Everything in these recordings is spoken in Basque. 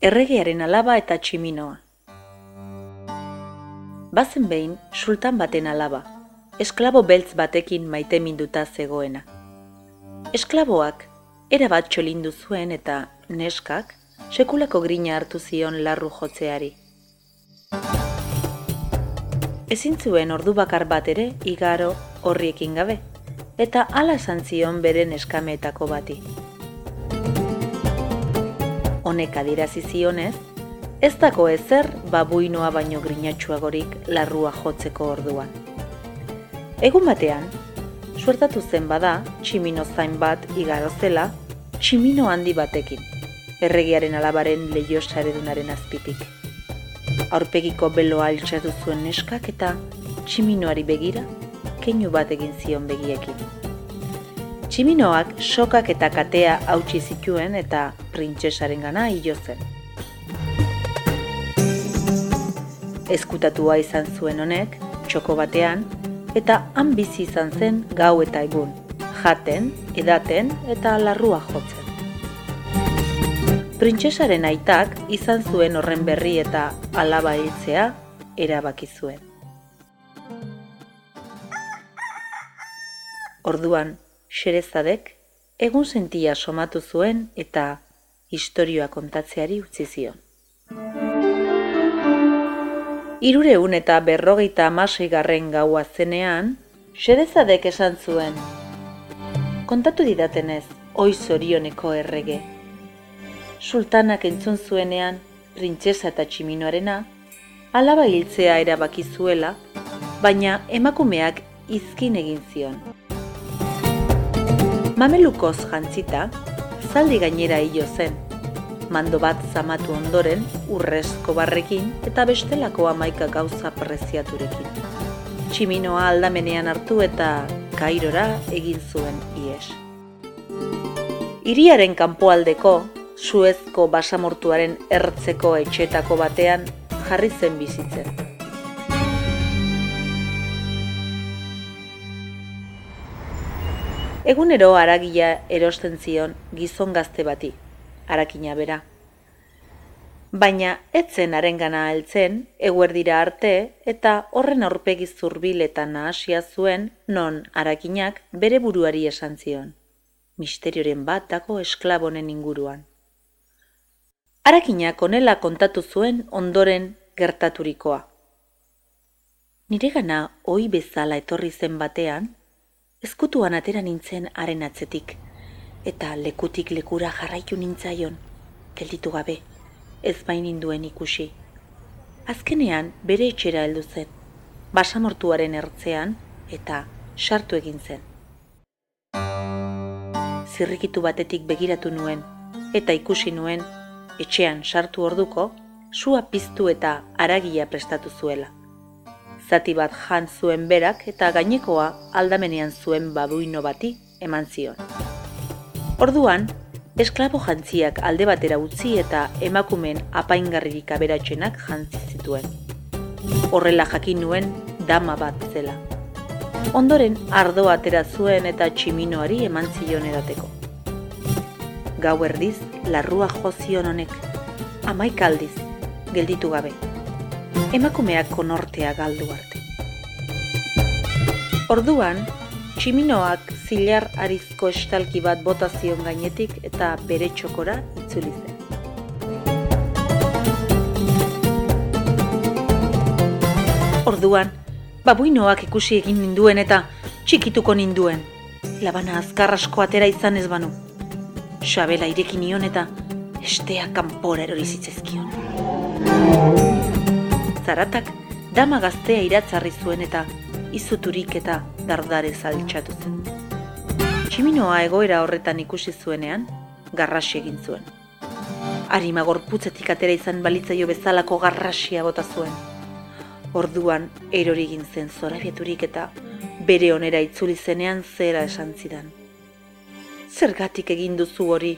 Erregearen alaba eta tximinoa. Bazen behin, sultan baten alaba, esklabo beltz batekin maite minduta zegoena. Esklaboak, erabat txolindu zuen eta neskak, sekulako grina hartu zion larru jotzeari. Ezin zuen ordu bakar bat ere igaro horriekin gabe, eta hala esan zion beren eskameetako bati. Honek adirazi zionez, ez dago ezer babuinoa baino grinatxuagorik larrua jotzeko orduan. Egun batean, suertatu zen bada, tximino zain bat igaro zela, tximino handi batekin, erregiaren alabaren lehio saredunaren azpitik. Aurpegiko beloa altxatu zuen neskak eta tximinoari begira, keinu bat egin zion begiekin. Tximinoak sokak eta katea hautsi zituen eta printsesaren gana hilo zen. Eskutatua izan zuen honek, txoko batean, eta han bizi izan zen gau eta egun, jaten, edaten eta larrua jotzen. Printsesaren aitak izan zuen horren berri eta alaba hiltzea erabaki zuen. Orduan, xerezadek, egun sentia somatu zuen eta historioa kontatzeari utzi zion. Irureun eta berrogeita amasei garren gaua zenean, xerezadek esan zuen. Kontatu didatenez, oi zorioneko errege. Sultanak entzun zuenean, printzesa eta tximinoarena, alaba hiltzea erabaki zuela, baina emakumeak izkin egin zion. Mamelukoz jantzita, zaldi gainera hilo zen, mando bat zamatu ondoren, urrezko barrekin eta bestelako amaika gauza preziaturekin. Tximinoa aldamenean hartu eta kairora egin zuen ies. Iriaren kanpoaldeko, suezko basamortuaren ertzeko etxetako batean jarri zen bizitzen. Egunero aragia erosten zion gizon gazte bati, arakina bera. Baina etzen arengana heltzen, eguerdira arte eta horren aurpegi zurbil eta nahasia zuen non arakinak bere buruari esan zion. Misterioren bat dago esklabonen inguruan. Arakinak onela kontatu zuen ondoren gertaturikoa. Nire gana oi bezala etorri zen batean, ezkutuan atera nintzen haren atzetik, eta lekutik lekura jarraitu nintzaion, gelditu gabe, ez bain induen ikusi. Azkenean bere etxera heldu zen, basamortuaren ertzean eta sartu egin zen. Zirrikitu batetik begiratu nuen, eta ikusi nuen, etxean sartu orduko, sua piztu eta aragia prestatu zuela. Zati bat jan zuen berak eta gainekoa aldamenean zuen babuino bati eman zion. Orduan, esklabo jantziak alde batera utzi eta emakumen apaingarririk aberatxenak jantzi zituen. Horrela jakin nuen dama bat zela. Ondoren ardo atera zuen eta tximinoari eman zion edateko. Gau erdiz, larrua jozion honek, amaik aldiz, gelditu gabe. Emakumeak konortea galdu arte. Orduan, tximinoak zilar arizko estalki bat botazion gainetik eta bere txokora itzuli zen. Orduan, babuinoak ikusi egin ninduen eta txikituko ninduen. Labana azkar asko atera izan ez banu. Xabela irekin nion eta estea kanpora erori zitzezkion. Zaratak dama gaztea iratzarri zuen eta izuturik eta dardare zaltxatu zen. Tximinoa egoera horretan ikusi zuenean, garrasi egin zuen. Arima gorputzetik atera izan balitzaio bezalako garrasia bota zuen. Orduan erori egin zen zorabieturik eta bere onera itzuli zenean zera esan zidan. Zergatik egin duzu hori?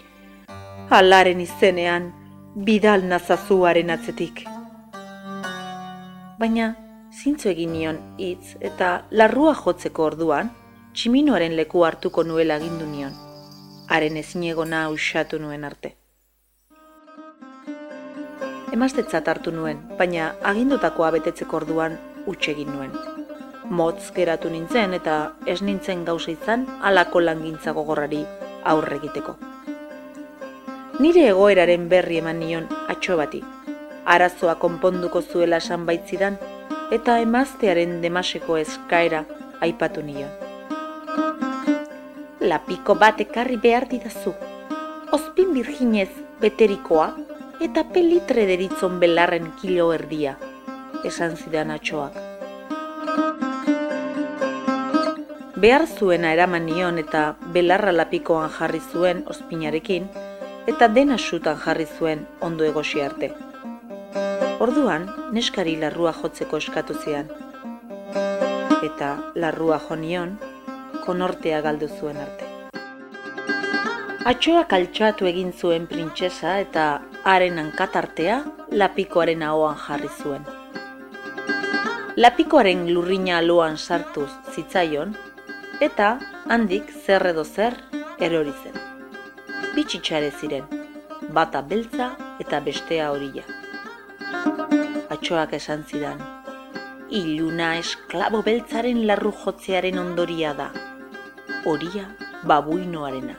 Alaren izenean, bidal nazazuaren atzetik. Baina, zintzu egin nion hitz eta larrua jotzeko orduan, tximinoaren leku hartuko nuela agindu nion, haren ezinegona usatu nuen arte. Emastetzat hartu nuen, baina agindutakoa betetzeko orduan egin nuen. Motz geratu nintzen eta ez nintzen gauza izan alako langintza gogorrari aurre egiteko. Nire egoeraren berri eman nion atxo bati. Arazoa konponduko zuela esan baitzidan eta emaztearen demaseko eskaera aipatu nion. Lapiko bat ekarri behar didazu. Ospin birginez beterikoa eta pelitre deritzon belarren kilo erdia, esan zidan atxoak. Behar zuena eraman nion eta belarra lapikoan jarri zuen ospinarekin, eta dena sutan jarri zuen ondo egosi arte. Orduan, neskari larrua jotzeko eskatu zian. Eta larrua jonion, konortea galdu zuen arte. Atxoak altxoatu egin zuen printzesa eta haren hankatartea lapikoaren ahoan jarri zuen. Lapikoaren lurrina aloan sartuz zitzaion, eta handik zer edo zer erori zen. Bitxitxare ziren, bata beltza eta bestea horila. Atxoak esan zidan, iluna esklabo beltzaren larru jotzearen ondoria da, horia babuinoarena.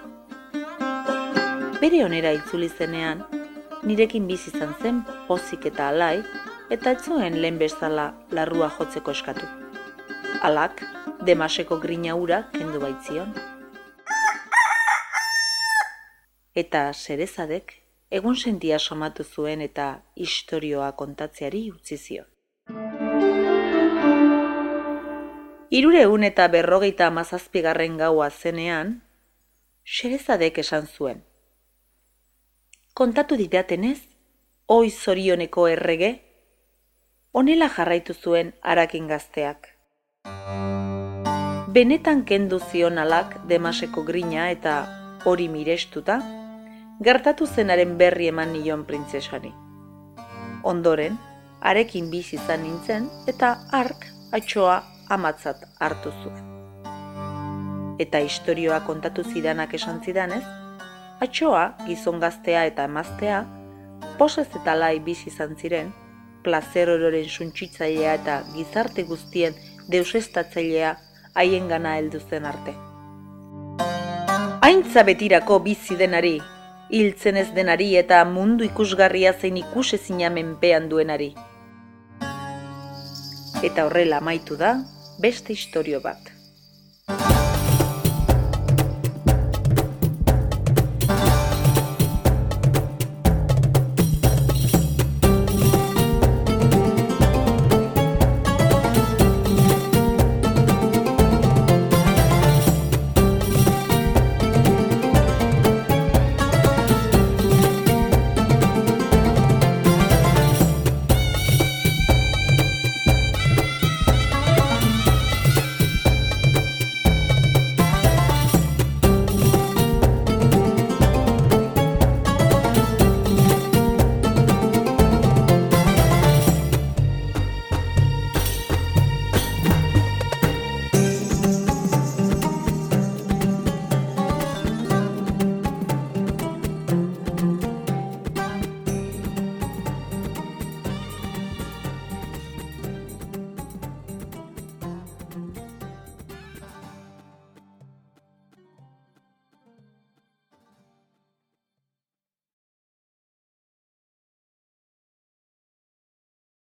Bere onera itzuli zenean, nirekin bizi izan zen pozik eta alai, eta etzuen lehen bezala larrua jotzeko eskatu. Alak, demaseko grina ura kendu baitzion. Eta zerezadek, egun sentia somatu zuen eta istorioa kontatzeari utzi zion. Irureun eta berrogeita amazazpigarren gaua zenean, xerezadek esan zuen kontatu didatenez, oi zorioneko errege, onela jarraitu zuen harakin gazteak. Benetan kendu zion alak demaseko grina eta hori mirestuta, gertatu zenaren berri eman nion printzesani. Ondoren, arekin bizi izan nintzen eta ark atxoa amatzat hartu zuen. Eta istorioa kontatu zidanak esan zidanez, Atxoa, gizon gaztea eta emaztea, posez eta lai bizi izan ziren, plazer ororen suntsitzailea eta gizarte guztien deusestatzailea haien gana heldu zen arte. Aintza betirako bizi denari, hiltzen ez denari eta mundu ikusgarria zein ikusezina menpean duenari. Eta horrela amaitu da beste istorio bat.